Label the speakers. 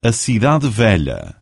Speaker 1: A cidade velha.